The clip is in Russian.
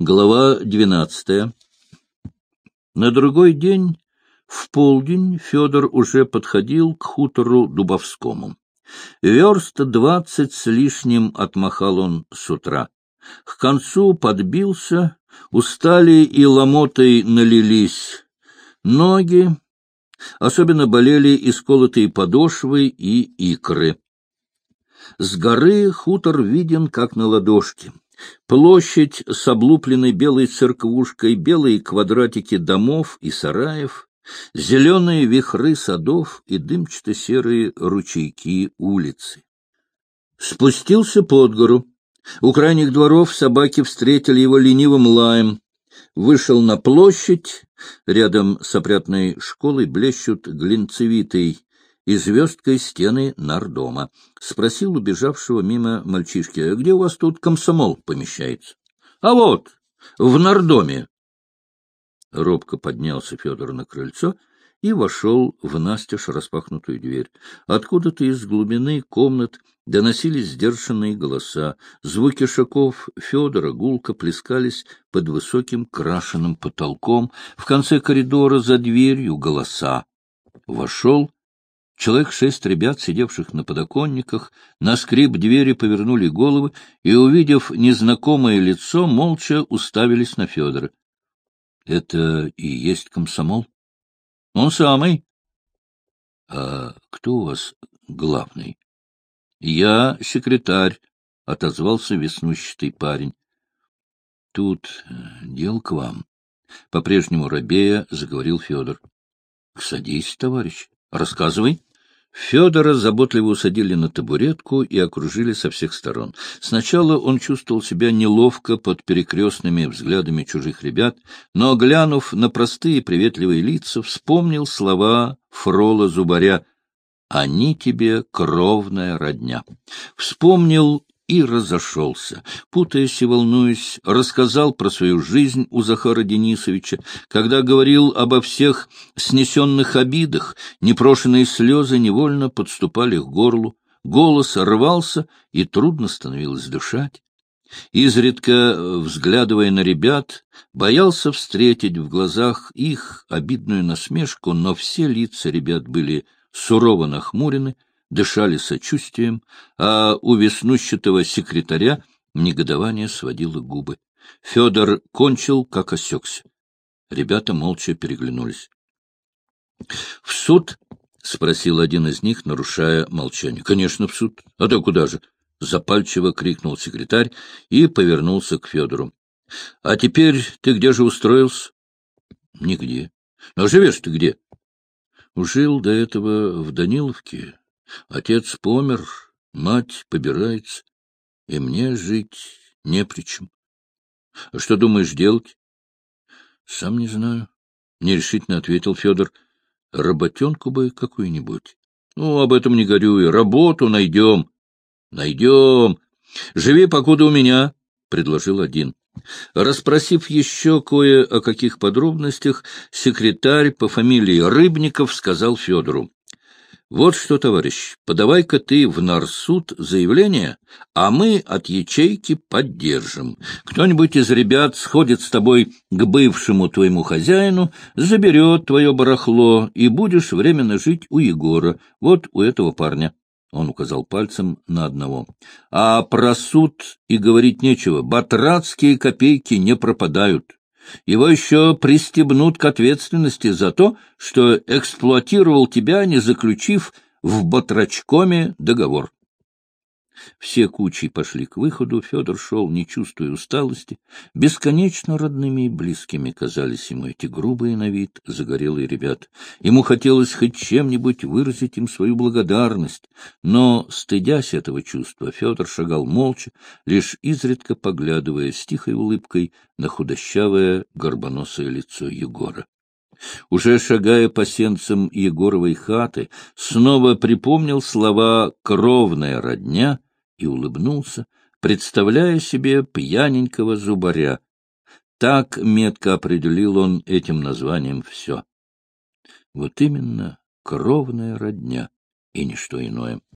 Глава двенадцатая. На другой день, в полдень, Федор уже подходил к хутору Дубовскому. Верст двадцать с лишним отмахал он с утра. К концу подбился, устали и ломотой налились ноги, особенно болели исколотые подошвы и икры. С горы хутор виден, как на ладошке. Площадь с облупленной белой церквушкой, белые квадратики домов и сараев, зеленые вихры садов и дымчато-серые ручейки улицы. Спустился под гору. У крайних дворов собаки встретили его ленивым лаем. Вышел на площадь. Рядом с опрятной школой блещут глинцевитый и звездкой стены нардома. Спросил убежавшего мимо мальчишки, «А где у вас тут комсомол помещается? — А вот, в нардоме. Робко поднялся Федор на крыльцо и вошел в настежь распахнутую дверь. Откуда-то из глубины комнат доносились сдержанные голоса. Звуки шагов Федора гулко плескались под высоким крашеным потолком. В конце коридора за дверью голоса. Вошел Человек шесть ребят, сидевших на подоконниках, на скрип двери повернули головы и, увидев незнакомое лицо, молча уставились на Федора. — Это и есть комсомол? — Он самый. — А кто у вас главный? — Я секретарь, — отозвался веснущатый парень. — Тут э, дел к вам. По-прежнему рабея заговорил Федор. — Садись, товарищ. Рассказывай. Федора заботливо усадили на табуретку и окружили со всех сторон. Сначала он чувствовал себя неловко под перекрестными взглядами чужих ребят, но, глянув на простые приветливые лица, вспомнил слова Фрола Зубаря «Они тебе кровная родня». Вспомнил и разошелся. Путаясь и волнуясь, рассказал про свою жизнь у Захара Денисовича, когда говорил обо всех снесенных обидах, непрошенные слезы невольно подступали к горлу, голос рвался, и трудно становилось дышать. Изредка, взглядывая на ребят, боялся встретить в глазах их обидную насмешку, но все лица ребят были сурово нахмурены, дышали сочувствием, а у веснущатого секретаря негодование сводило губы. Федор кончил, как осекся. Ребята молча переглянулись. — В суд? — спросил один из них, нарушая молчание. — Конечно, в суд. А то куда же? — запальчиво крикнул секретарь и повернулся к Федору. — А теперь ты где же устроился? — Нигде. — Но живешь ты где? — Жил до этого в Даниловке, Отец помер, мать побирается, и мне жить не при чем. А что думаешь делать? — Сам не знаю, — нерешительно ответил Федор. — Работенку бы какую-нибудь. — Ну, об этом не горюй. Работу найдем. — Найдем. Живи, покуда у меня, — предложил один. Распросив еще кое о каких подробностях, секретарь по фамилии Рыбников сказал Федору. Вот что, товарищ, подавай-ка ты в Нарсуд заявление, а мы от ячейки поддержим. Кто-нибудь из ребят сходит с тобой к бывшему твоему хозяину, заберет твое барахло, и будешь временно жить у Егора, вот у этого парня. Он указал пальцем на одного. А про суд и говорить нечего. Батрацкие копейки не пропадают. Его еще пристебнут к ответственности за то, что эксплуатировал тебя, не заключив в Батрачкоме договор. Все кучи пошли к выходу, Федор шел, не чувствуя усталости. Бесконечно родными и близкими казались ему эти грубые на вид загорелые ребята. Ему хотелось хоть чем-нибудь выразить им свою благодарность, но, стыдясь этого чувства, Федор шагал молча, лишь изредка поглядывая с тихой улыбкой на худощавое горбоносое лицо Егора. Уже шагая по сенцам Егоровой хаты, снова припомнил слова «кровная родня» и улыбнулся, представляя себе пьяненького зубаря. Так метко определил он этим названием все. Вот именно кровная родня и ничто иное.